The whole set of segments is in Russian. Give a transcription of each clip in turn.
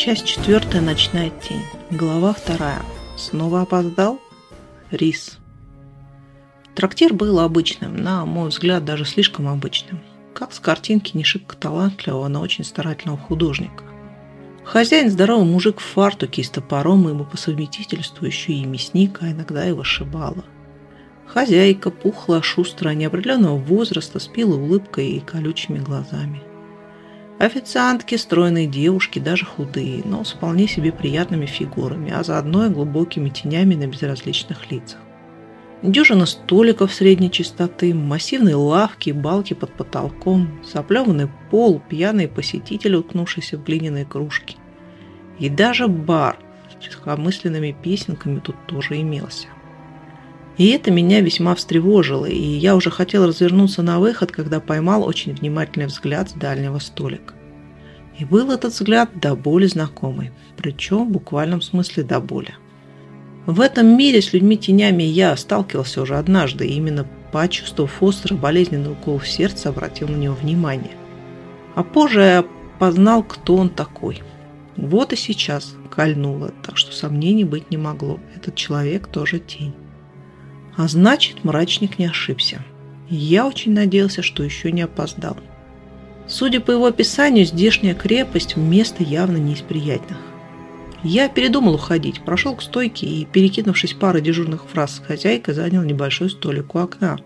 Часть четвертая. Ночная тень. Глава вторая. Снова опоздал? Рис. Трактир был обычным, на мой взгляд, даже слишком обычным. Как с картинки не шибко талантливого, но очень старательного художника. Хозяин здоровый мужик в фартуке и с топором, ибо по совместительству еще и мясник, а иногда и вышибала. Хозяйка, пухлая, шустрая, неопределенного возраста, с пилой улыбкой и колючими глазами. Официантки, стройные девушки, даже худые, но с вполне себе приятными фигурами, а заодно и глубокими тенями на безразличных лицах. Дюжина столиков средней частоты, массивные лавки, балки под потолком, заплеванный пол, пьяные посетители, уткнувшиеся в глиняные кружки. И даже бар с легкомысленными песенками тут тоже имелся. И это меня весьма встревожило, и я уже хотел развернуться на выход, когда поймал очень внимательный взгляд с дальнего столика. И был этот взгляд до боли знакомый, причем в буквальном смысле до боли. В этом мире с людьми-тенями я сталкивался уже однажды, и именно почувствовав острый болезненный укол в сердце, обратил на него внимание. А позже я познал, кто он такой. Вот и сейчас кольнуло, так что сомнений быть не могло. Этот человек тоже тень. А значит, мрачник не ошибся. Я очень надеялся, что еще не опоздал. Судя по его описанию, здешняя крепость – место явно не из приятных. Я передумал уходить, прошел к стойке и, перекинувшись парой дежурных фраз с хозяйкой, занял небольшой столик у окна.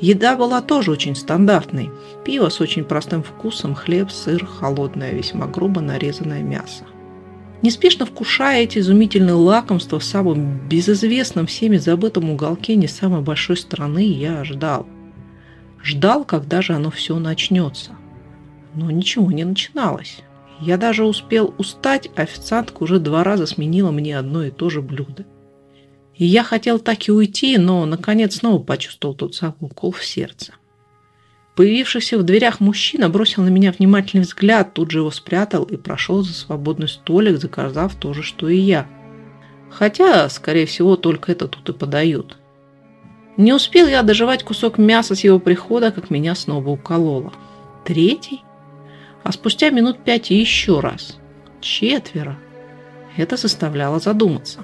Еда была тоже очень стандартной. Пиво с очень простым вкусом, хлеб, сыр, холодное, весьма грубо нарезанное мясо. Неспешно вкушая эти изумительные лакомства в самом безызвестном всеми забытом уголке не самой большой страны, я ждал. Ждал, когда же оно все начнется. Но ничего не начиналось. Я даже успел устать, а официантка уже два раза сменила мне одно и то же блюдо. И я хотел так и уйти, но, наконец, снова почувствовал тот самый укол в сердце. Появившийся в дверях мужчина бросил на меня внимательный взгляд, тут же его спрятал и прошел за свободный столик, заказав то же, что и я. Хотя, скорее всего, только это тут и подают. Не успел я доживать кусок мяса с его прихода, как меня снова укололо. Третий? А спустя минут пять еще раз. Четверо. Это заставляло задуматься.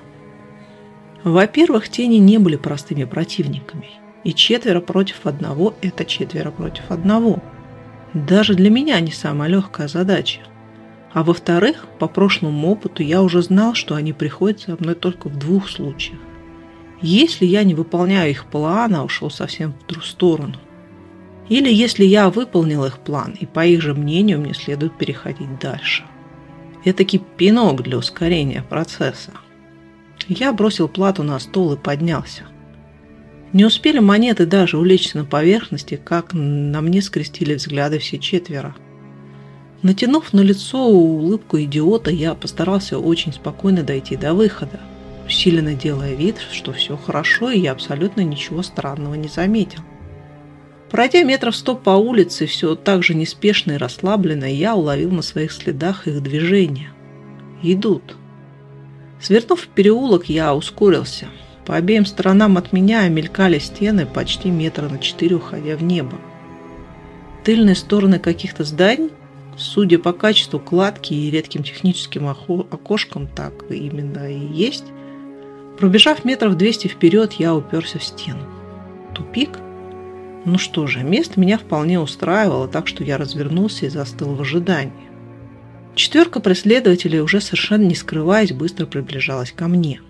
Во-первых, тени не были простыми противниками. И четверо против одного – это четверо против одного. Даже для меня не самая легкая задача. А во-вторых, по прошлому опыту я уже знал, что они приходят со мной только в двух случаях. Если я не выполняю их план, а ушел совсем в другую сторону. Или если я выполнил их план, и по их же мнению мне следует переходить дальше. Этакий пинок для ускорения процесса. Я бросил плату на стол и поднялся – не успели монеты даже улечься на поверхности, как на мне скрестили взгляды все четверо. Натянув на лицо улыбку идиота, я постарался очень спокойно дойти до выхода, усиленно делая вид, что все хорошо, и я абсолютно ничего странного не заметил. Пройдя метров сто по улице, все так же неспешно и расслабленно, я уловил на своих следах их движение. Идут. Свернув в переулок, я ускорился – по обеим сторонам от меня мелькали стены почти метра на четыре, уходя в небо. Тыльные стороны каких-то зданий, судя по качеству кладки и редким техническим окошкам, так именно и есть. Пробежав метров 200 вперед, я уперся в стену. Тупик? Ну что же, место меня вполне устраивало, так что я развернулся и застыл в ожидании. Четверка преследователей, уже совершенно не скрываясь, быстро приближалась ко мне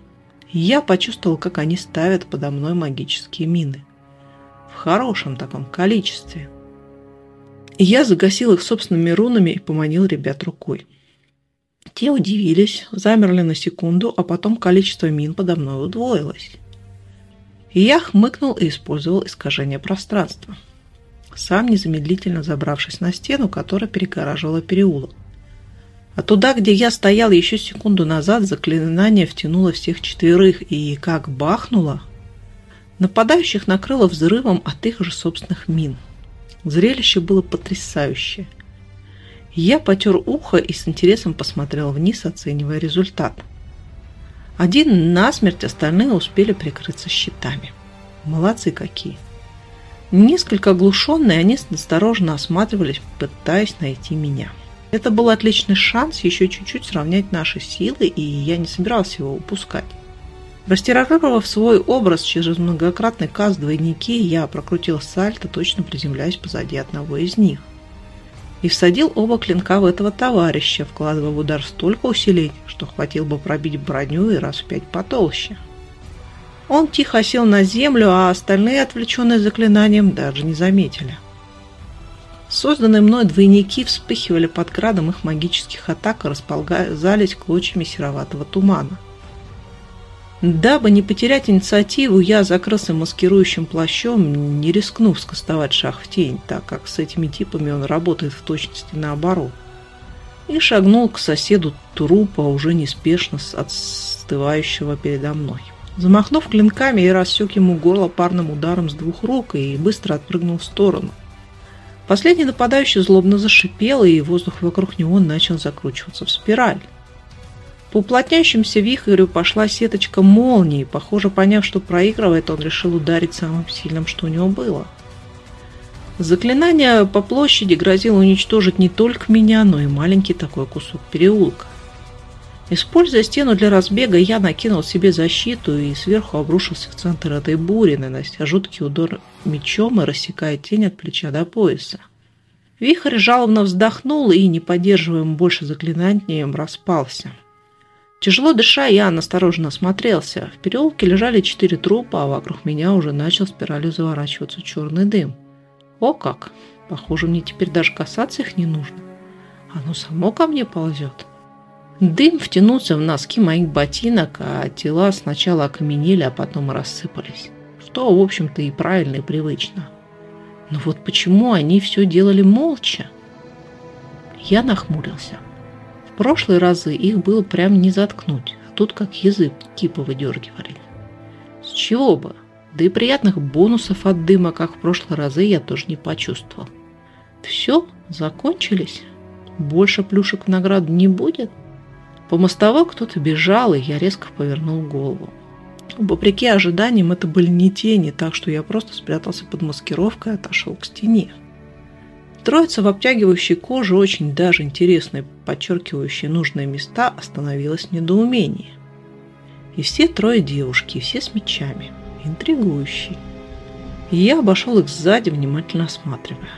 я почувствовал, как они ставят подо мной магические мины. В хорошем таком количестве. я загасил их собственными рунами и поманил ребят рукой. Те удивились, замерли на секунду, а потом количество мин подо мной удвоилось. Я хмыкнул и использовал искажение пространства. Сам незамедлительно забравшись на стену, которая перегораживала переулок. А туда, где я стоял еще секунду назад, заклинание втянуло всех четверых и, как бахнуло, нападающих накрыло взрывом от их же собственных мин. Зрелище было потрясающее. Я потер ухо и с интересом посмотрел вниз, оценивая результат. Один насмерть, остальные успели прикрыться щитами. Молодцы какие. Несколько оглушенные, они осторожно осматривались, пытаясь найти меня. Это был отличный шанс еще чуть-чуть сравнять наши силы, и я не собирался его упускать. Растиражировав свой образ через многократный каз двойники, я прокрутил сальто, точно приземляясь позади одного из них. И всадил оба клинка в этого товарища, вкладывая в удар столько усилений, что хватило бы пробить броню и раз в пять потолще. Он тихо сел на землю, а остальные, отвлеченные заклинанием, даже не заметили. Созданные мной двойники вспыхивали под градом их магических атак и расползались клочьями сероватого тумана. Дабы не потерять инициативу, я закрылся маскирующим плащом, не рискнув скостовать шаг в тень, так как с этими типами он работает в точности наоборот. И шагнул к соседу трупа, уже неспешно отстывающего передо мной. Замахнув клинками, я рассек ему горло парным ударом с двух рук и быстро отпрыгнул в сторону. Последний нападающий злобно зашипел, и воздух вокруг него начал закручиваться в спираль. По уплотняющимся вихрю пошла сеточка молнии. Похоже, поняв, что проигрывает, он решил ударить самым сильным, что у него было. Заклинание по площади грозило уничтожить не только меня, но и маленький такой кусок переулка. Используя стену для разбега, я накинул себе защиту и сверху обрушился в центр этой бури, нанося жуткий удар мечом и рассекая тень от плеча до пояса. Вихрь жалобно вздохнул и, не поддерживаем больше заклинанием, распался. Тяжело дыша, я настороженно осмотрелся. В переулке лежали четыре трупа, а вокруг меня уже начал спиралью заворачиваться черный дым. О как! Похоже, мне теперь даже касаться их не нужно. Оно само ко мне ползет. Дым втянулся в носки моих ботинок, а тела сначала окаменели, а потом рассыпались. Что, в общем-то, и правильно, и привычно. Но вот почему они все делали молча? Я нахмурился. В прошлые разы их было прям не заткнуть, а тут как язык кипа выдергивали. С чего бы? Да и приятных бонусов от дыма, как в прошлые разы, я тоже не почувствовал. Все, закончились? Больше плюшек в награду не будет? По мостовой кто-то бежал, и я резко повернул голову. Вопреки ожиданиям, это были не тени, так что я просто спрятался под маскировкой и отошел к стене. Троица в обтягивающей коже, очень даже интересной, подчеркивающей нужные места, остановилась в недоумении. И все трое девушки, и все с мечами. Интригующие. И я обошел их сзади, внимательно осматривая.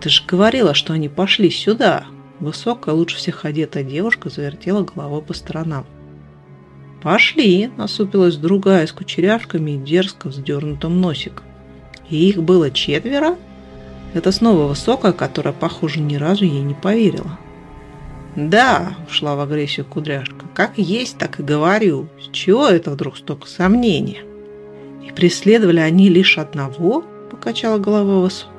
«Ты же говорила, что они пошли сюда!» Высокая, лучше всех одетая девушка завертела головой по сторонам. «Пошли!» – насупилась другая с кучерявками и дерзко вздернутым носиком. «И их было четверо?» Это снова высокая, которая, похоже, ни разу ей не поверила. «Да», – ушла в агрессию кудряшка, – «как есть, так и говорю. С чего это вдруг столько сомнения?» «И преследовали они лишь одного?» – покачала головой высокая.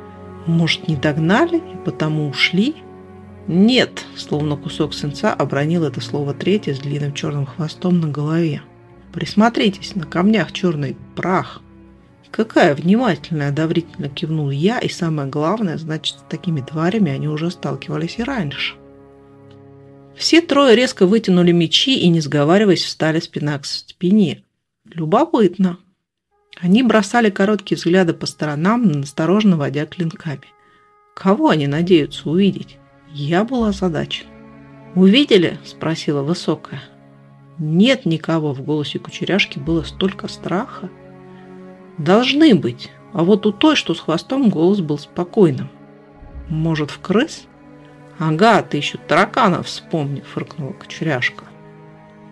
«Может, не догнали и потому ушли?» «Нет», словно кусок сынца обронил это слово третье с длинным черным хвостом на голове. «Присмотритесь, на камнях черный прах». «Какая внимательная!» – одобрительно кивнул я, и самое главное, значит, с такими тварями они уже сталкивались и раньше. Все трое резко вытянули мечи и, не сговариваясь, встали спина к спине. Любопытно. Они бросали короткие взгляды по сторонам, настороженно водя клинками. Кого они надеются увидеть? Я была озадачена. «Увидели?» – спросила Высокая. «Нет никого» – в голосе кучеряшки было столько страха. «Должны быть». А вот у той, что с хвостом, голос был спокойным. «Может, в крыс?» «Ага, ты еще тараканов вспомни», – фыркнула кучеряшка.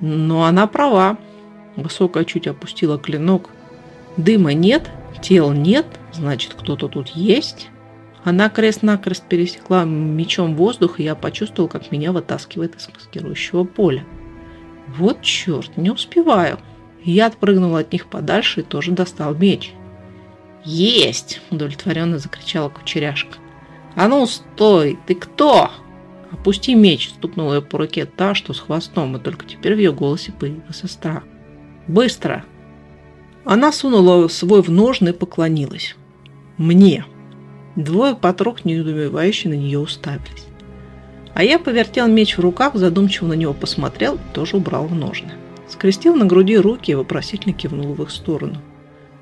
«Но она права». Высокая чуть опустила клинок. «Дыма нет, тел нет, значит, кто-то тут есть». Она крест-накрест пересекла мечом воздух, и я почувствовал, как меня вытаскивает из маскирующего поля. Вот черт, не успеваю. Я отпрыгнул от них подальше и тоже достал меч. «Есть!» – удовлетворенно закричала кучеряшка. «А ну, стой! Ты кто?» «Опусти меч!» – стукнула ее по руке та, что с хвостом, и только теперь в ее голосе появился страх. «Быстро!» Она сунула свой в ножны и поклонилась. «Мне!» Двое подруг недоумевающе на нее уставились. А я повертел меч в руках, задумчиво на него посмотрел тоже убрал в ножны. Скрестил на груди руки и вопросительно кивнул в их сторону.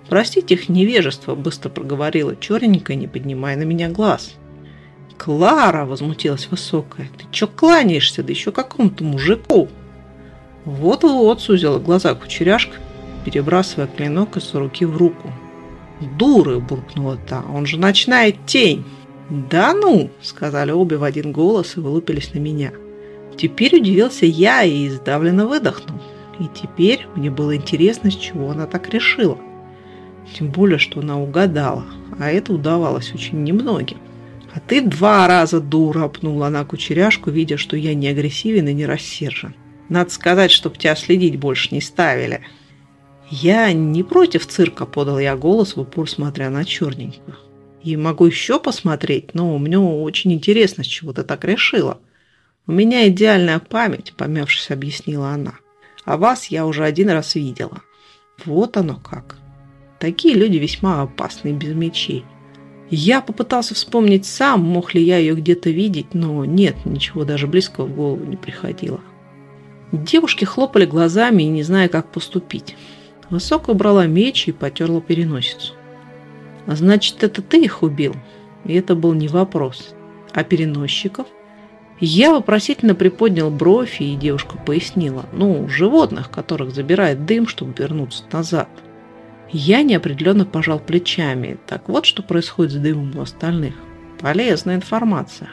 «Простите их невежество», – быстро проговорила черненькая, не поднимая на меня глаз. «Клара!» – возмутилась высокая. «Ты чё кланяешься? Да еще какому-то мужику!» «Вот-вот!» – сузила глаза кучеряшка, перебрасывая клинок из руки в руку. «Дуры!» – буркнула та. «Он же ночная тень!» «Да ну!» – сказали обе в один голос и вылупились на меня. Теперь удивился я и издавленно выдохнул. И теперь мне было интересно, с чего она так решила. Тем более, что она угадала, а это удавалось очень немногим. «А ты два раза дура!» – пнула она кучеряшку, видя, что я не агрессивен и не рассержен. «Надо сказать, чтоб тебя следить больше не ставили». «Я не против цирка», – подал я голос в упор, смотря на черненькую. «И могу еще посмотреть, но мне очень интересно, с чего ты так решила». «У меня идеальная память», – помявшись, объяснила она. «А вас я уже один раз видела». «Вот оно как». Такие люди весьма опасны без мечей. Я попытался вспомнить сам, мог ли я ее где-то видеть, но нет, ничего даже близкого в голову не приходило. Девушки хлопали глазами и не зная, как поступить. Высоко убрала меч и потерла переносицу. «А значит, это ты их убил?» И это был не вопрос. «А переносчиков?» Я вопросительно приподнял бровь, и девушка пояснила. «Ну, животных, которых забирает дым, чтобы вернуться назад». Я неопределенно пожал плечами. Так вот, что происходит с дымом у остальных. Полезная информация.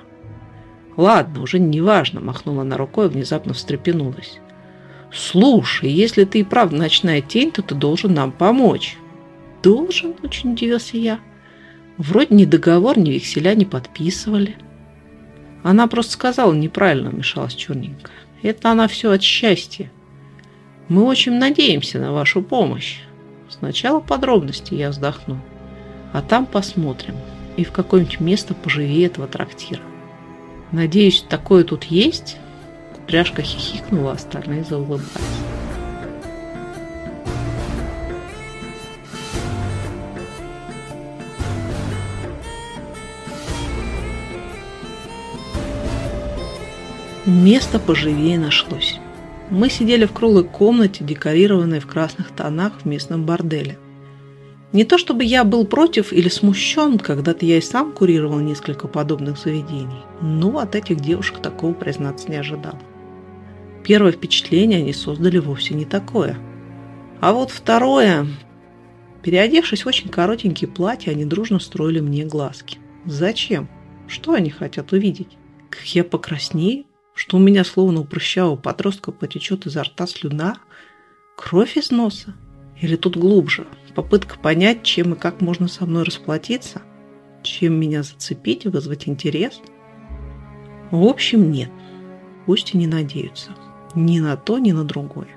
Ладно, уже не важно, махнула на рукой и внезапно встрепенулась. Слушай, если ты и правда ночная тень, то ты должен нам помочь. Должен, очень удивился я. Вроде ни договор, ни векселя не подписывали. Она просто сказала неправильно, вмешалась черненькая. Это она все от счастья. Мы очень надеемся на вашу помощь. Сначала подробности я вздохну, а там посмотрим. И в какое-нибудь место поживее этого трактира. Надеюсь, такое тут есть? Пряжка хихикнула, остальные заулыбались. Место поживее нашлось. Мы сидели в круглой комнате, декорированной в красных тонах в местном борделе. Не то чтобы я был против или смущен, когда-то я и сам курировал несколько подобных заведений, но от этих девушек такого, признаться, не ожидал. Первое впечатление они создали вовсе не такое. А вот второе... Переодевшись в очень коротенькие платья, они дружно строили мне глазки. Зачем? Что они хотят увидеть? Как я покраснею? что у меня словно у прыщавого подростка потечет изо рта слюна, кровь из носа? Или тут глубже? Попытка понять, чем и как можно со мной расплатиться? Чем меня зацепить и вызвать интерес? В общем, нет. Пусть и не надеются. Ни на то, ни на другое.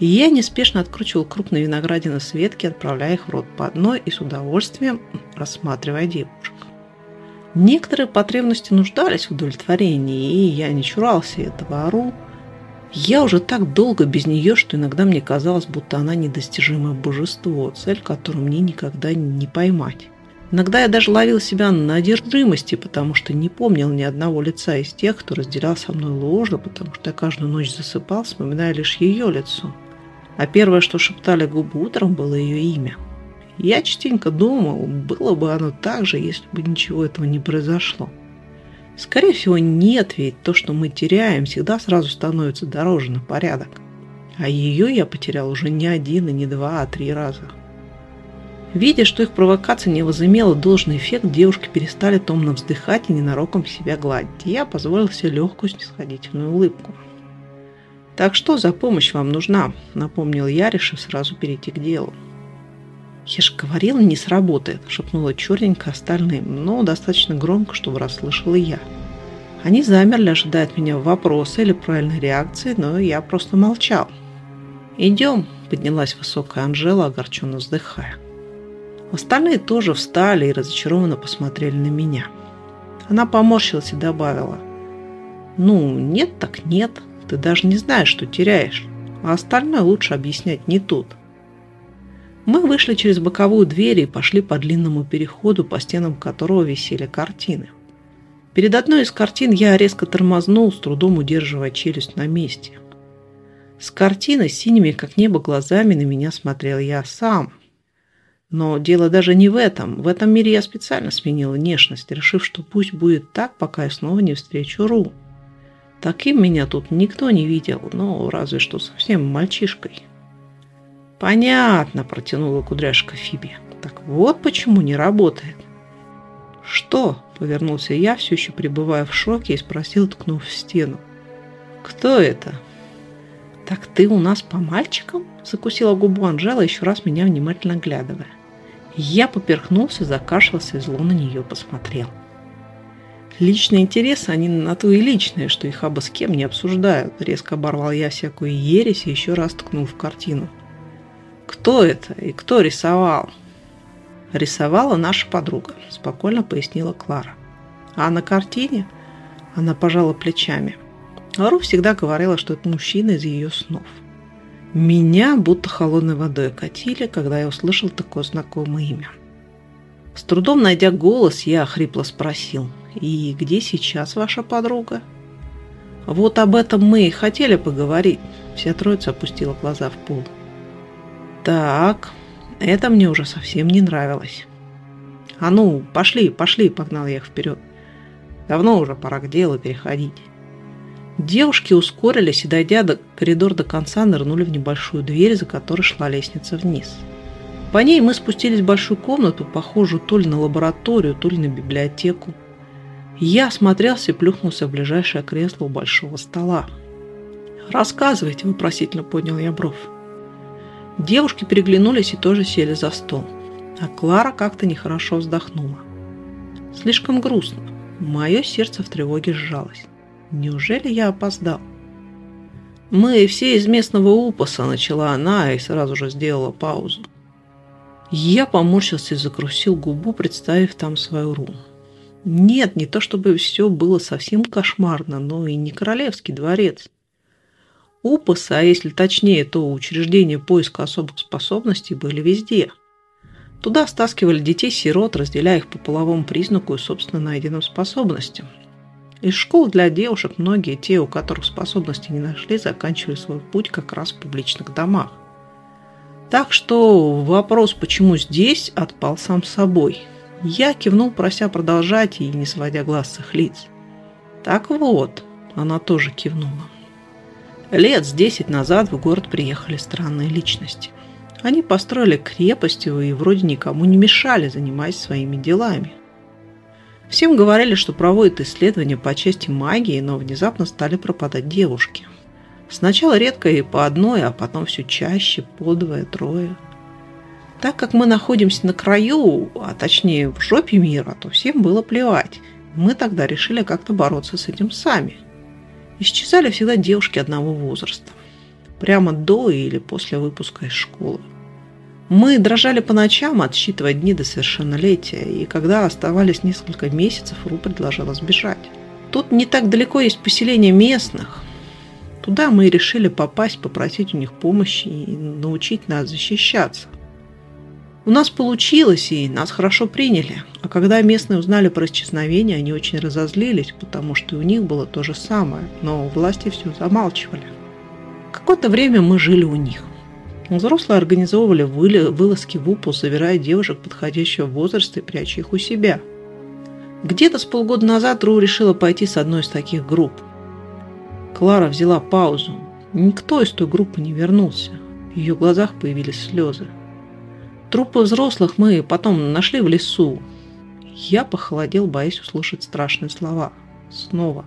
И я неспешно откручивал крупные виноградины с ветки, отправляя их в рот по одной и с удовольствием рассматривая девушек. Некоторые потребности нуждались в удовлетворении, и я не чурался этого ору. Я уже так долго без нее, что иногда мне казалось, будто она недостижимое божество, цель, которую мне никогда не поймать. Иногда я даже ловил себя на одержимости, потому что не помнил ни одного лица из тех, кто разделял со мной ложу, потому что я каждую ночь засыпал, вспоминая лишь ее лицо. А первое, что шептали губы утром, было ее имя – я частенько думал, было бы оно так же, если бы ничего этого не произошло. Скорее всего, нет, ведь то, что мы теряем, всегда сразу становится дороже на порядок. А ее я потерял уже не один и не два, а три раза. Видя, что их провокация не возымела должный эффект, девушки перестали томно вздыхать и ненароком себя гладить. Я позволил себе легкую снисходительную улыбку. «Так что за помощь вам нужна?» – напомнил я, решив сразу перейти к делу. «Я же говорила, не сработает», – шепнула черненько остальным, но достаточно громко, чтобы расслышала я. Они замерли, ожидая от меня вопроса или правильной реакции, но я просто молчал. «Идем», – поднялась высокая Анжела, огорченно вздыхая. Остальные тоже встали и разочарованно посмотрели на меня. Она поморщилась и добавила. «Ну, нет так нет. Ты даже не знаешь, что теряешь. А остальное лучше объяснять не тут». Мы вышли через боковую дверь и пошли по длинному переходу, по стенам которого висели картины. Перед одной из картин я резко тормознул, с трудом удерживая челюсть на месте. С картины, синими как небо глазами, на меня смотрел я сам. Но дело даже не в этом. В этом мире я специально сменила внешность, решив, что пусть будет так, пока я снова не встречу Ру. Таким меня тут никто не видел, ну, разве что совсем мальчишкой. «Понятно», – протянула кудряшка Фиби. «Так вот почему не работает». «Что?» – повернулся я, все еще пребывая в шоке, и спросил, ткнув в стену. «Кто это?» «Так ты у нас по мальчикам?» – закусила губу Анжела, еще раз меня внимательно глядывая. Я поперхнулся, закашлялся и зло на нее посмотрел. Личные интересы, они на то и личные, что их оба с кем не обсуждают. Резко оборвал я всякую ересь и еще раз ткнул в картину. Кто это и кто рисовал? Рисовала наша подруга, спокойно пояснила Клара. А на картине она пожала плечами. Ару всегда говорила, что это мужчина из ее снов. Меня будто холодной водой катили, когда я услышал такое знакомое имя. С трудом найдя голос, я хрипло спросил – и где сейчас ваша подруга? Вот об этом мы и хотели поговорить. Вся троица опустила глаза в пол. Так, это мне уже совсем не нравилось. А ну, пошли, пошли, погнал я их вперед. Давно уже пора к делу переходить. Девушки ускорились и, дойдя до коридор до конца, нырнули в небольшую дверь, за которой шла лестница вниз. По ней мы спустились в большую комнату, похожую то ли на лабораторию, то ли на библиотеку. Я осмотрелся и плюхнулся в ближайшее кресло у большого стола. «Рассказывайте», – вопросительно поднял я бровь. Девушки переглянулись и тоже сели за стол. А Клара как-то нехорошо вздохнула. Слишком грустно. Мое сердце в тревоге сжалось. Неужели я опоздал? «Мы все из местного упаса», – начала она и сразу же сделала паузу. Я поморщился и закрусил губу, представив там свою руну. Нет, не то чтобы все было совсем кошмарно, но и не королевский дворец. УПАС, а если точнее, то учреждения поиска особых способностей были везде. Туда стаскивали детей-сирот, разделяя их по половому признаку и собственно найденным способностям. Из школ для девушек многие, те, у которых способности не нашли, заканчивали свой путь как раз в публичных домах. Так что вопрос, почему здесь, отпал сам собой – я кивнул, прося продолжать и не сводя глаз с их лиц. «Так вот», — она тоже кивнула. Лет с десять назад в город приехали странные личности. Они построили крепость и вроде никому не мешали, занимаясь своими делами. Всем говорили, что проводят исследования по части магии, но внезапно стали пропадать девушки. Сначала редко и по одной, а потом все чаще, по двое, трое. Так как мы находимся на краю, а точнее в жопе мира, то всем было плевать. Мы тогда решили как-то бороться с этим сами. Исчезали всегда девушки одного возраста. Прямо до или после выпуска из школы. Мы дрожали по ночам, отсчитывая дни до совершеннолетия, и когда оставались несколько месяцев, Ру предложила сбежать. Тут не так далеко есть поселение местных. Туда мы решили попасть, попросить у них помощи и научить нас защищаться. У нас получилось, и нас хорошо приняли. А когда местные узнали про исчезновение, они очень разозлились, потому что у них было то же самое, но власти все замалчивали. Какое-то время мы жили у них. Взрослые организовывали вылазки в УПУ, забирая девушек подходящего возраста и пряча их у себя. Где-то с полгода назад Ру решила пойти с одной из таких групп. Клара взяла паузу. Никто из той группы не вернулся. В ее глазах появились слезы. Трупы взрослых мы потом нашли в лесу. Я похолодел, боясь услышать страшные слова. Снова.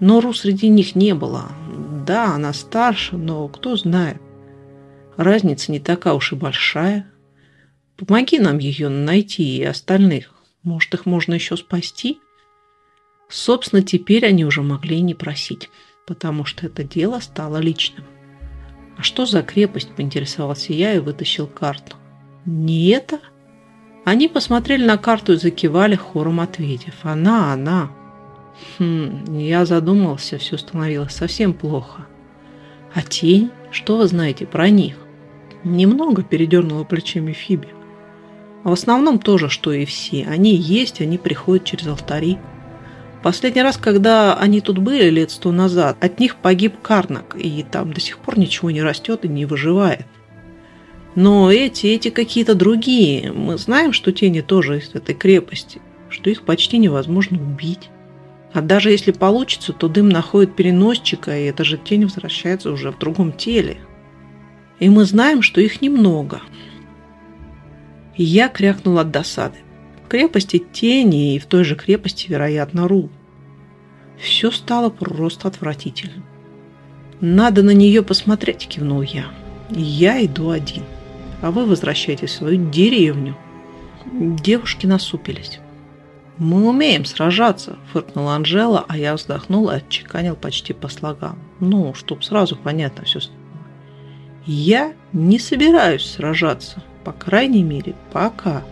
Но Ру среди них не было. Да, она старше, но кто знает. Разница не такая уж и большая. Помоги нам ее найти и остальных. Может, их можно еще спасти? Собственно, теперь они уже могли не просить, потому что это дело стало личным. А что за крепость, поинтересовался я и вытащил карту. Не это? Они посмотрели на карту и закивали, хором ответив. Она, она. Хм, я задумался, все становилось совсем плохо. А тень? Что вы знаете про них? Немного передернула плечами Фиби. А в основном тоже, что и все. Они есть, они приходят через алтари. Последний раз, когда они тут были, лет сто назад, от них погиб Карнак, и там до сих пор ничего не растет и не выживает. Но эти, эти какие-то другие. Мы знаем, что тени тоже из этой крепости, что их почти невозможно убить. А даже если получится, то дым находит переносчика, и эта же тень возвращается уже в другом теле. И мы знаем, что их немного. Я крякнул от досады. В крепости тени и в той же крепости, вероятно, Ру. Все стало просто отвратительным. «Надо на нее посмотреть», – кивнул я. «Я иду один, а вы возвращайтесь в свою деревню». Девушки насупились. «Мы умеем сражаться», – фыркнула Анжела, а я вздохнул и отчеканил почти по слогам. Ну, чтоб сразу понятно все. «Я не собираюсь сражаться, по крайней мере, пока.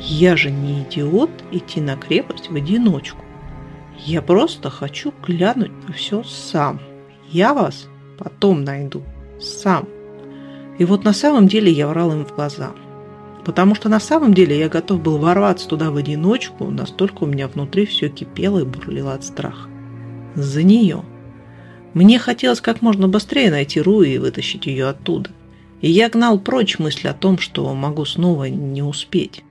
Я же не идиот идти на крепость в одиночку. Я просто хочу глянуть на все сам». Я вас потом найду. Сам. И вот на самом деле я врал им в глаза. Потому что на самом деле я готов был ворваться туда в одиночку, настолько у меня внутри все кипело и бурлило от страха. За нее. Мне хотелось как можно быстрее найти Руи и вытащить ее оттуда. И я гнал прочь мысль о том, что могу снова не успеть.